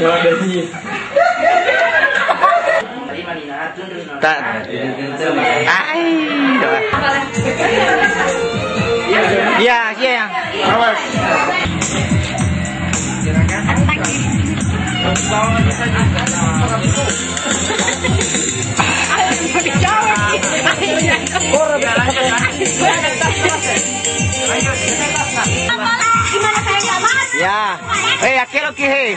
Coba dari Tak. Ai. doa. Iya, iya yang. Awas. Ya. Eh, aquilo que hey.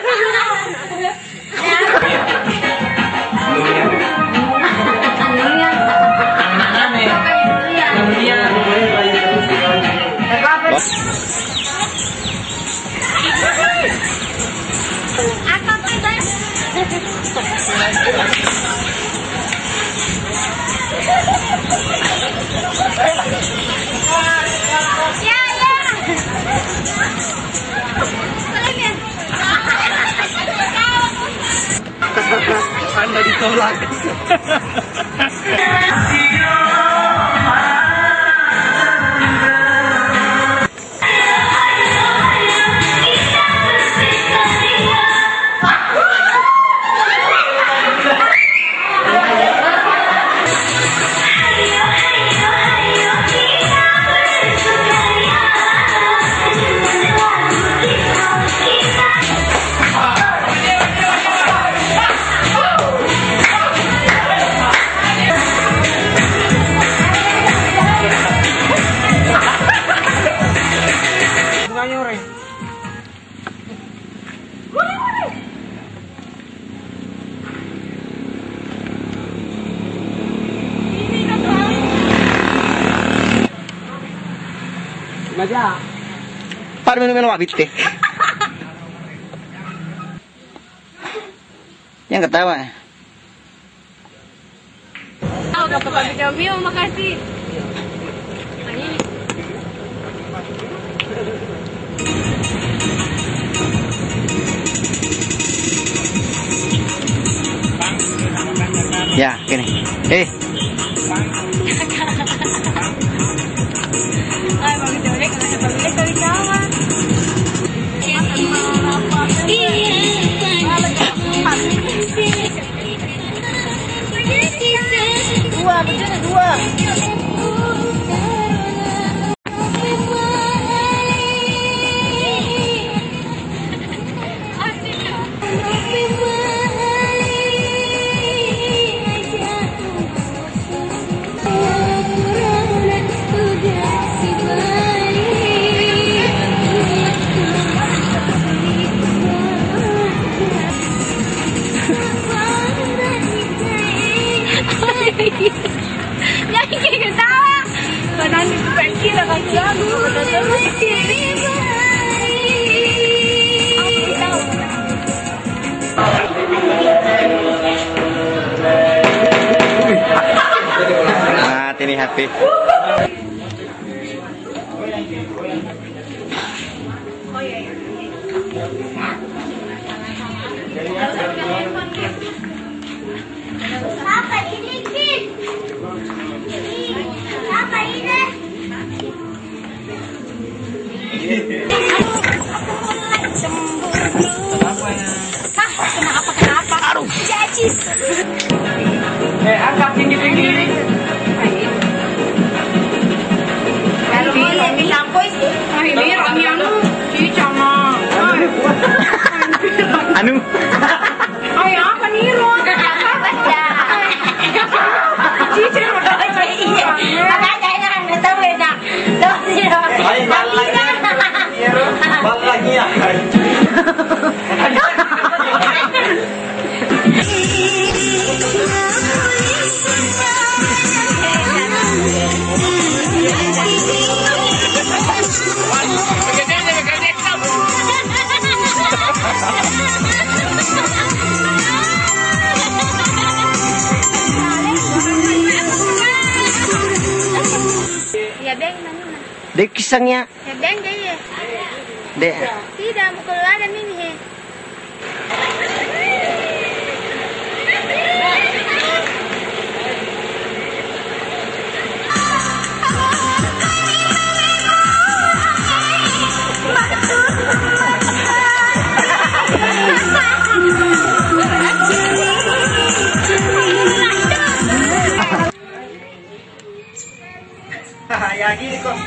so like Bunganya orang. Baca. Para minum minum abit teh. Yang ketawa. Oh, dapat kami kami, makasih. Ya, gini. Eh, Jadi kayak ketawa. Karena ini pergi lah mati nih HP. Apa Eh, angkat tinggi-tinggi. Kalau mau yang sampo sih. Ah, ini kami anu, Dek kisangnya. Sebeng dia. Dek. Tidak, kalau ada ini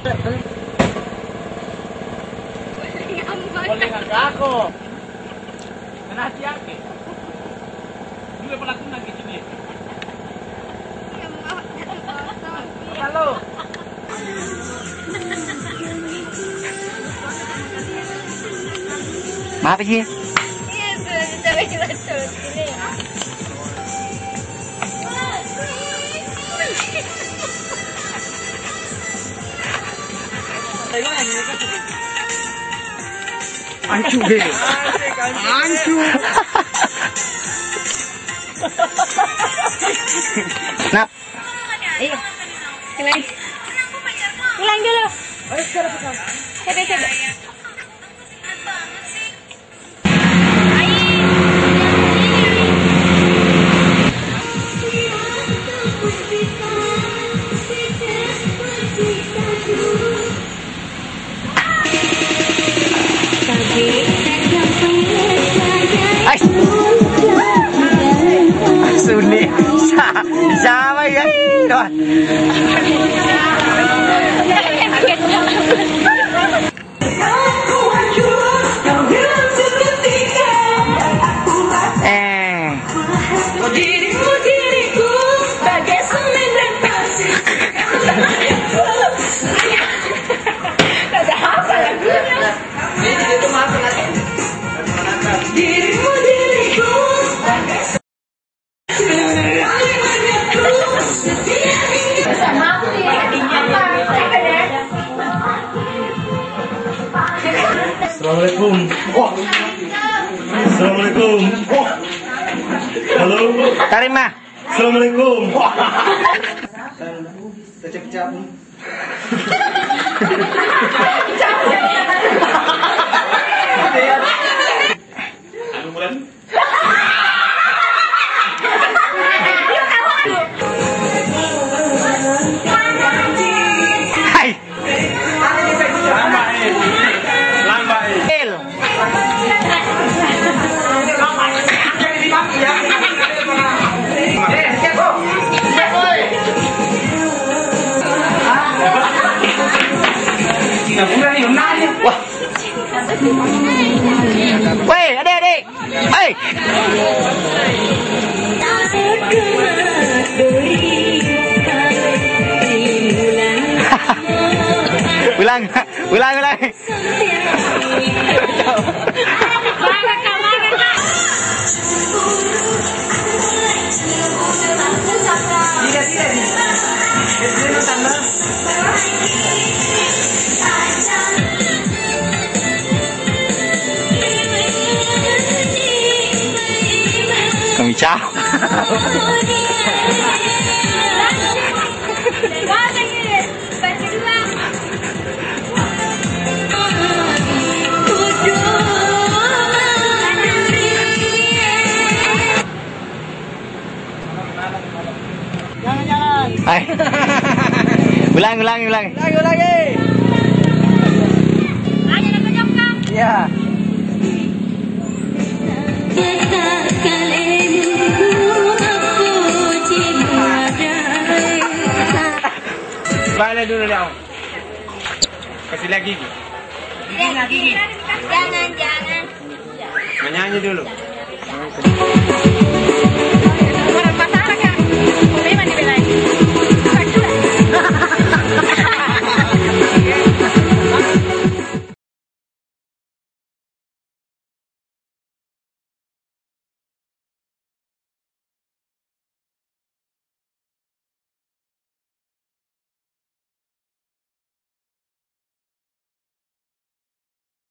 Boleh nggak aku? Nanti yake. Dile pala kuna kijini. Halo. Maaf sih. Ancu deh. Ancu. Nap. Iya. Ulang. Ulang dulu. Sebe, sebe. Dạ, xa bay ấy. Rồi. Tarima. Assalamualaikum. Kecap-kecap. Weh, adik-adik. Hei. ulang, ulang, ulang. Ciao. Hai. ulang, ulang, ulang. Lagi lagi. Ya. Balik dulu Liao. Kasih lagi. Jangan, jangan. Menyanyi dulu.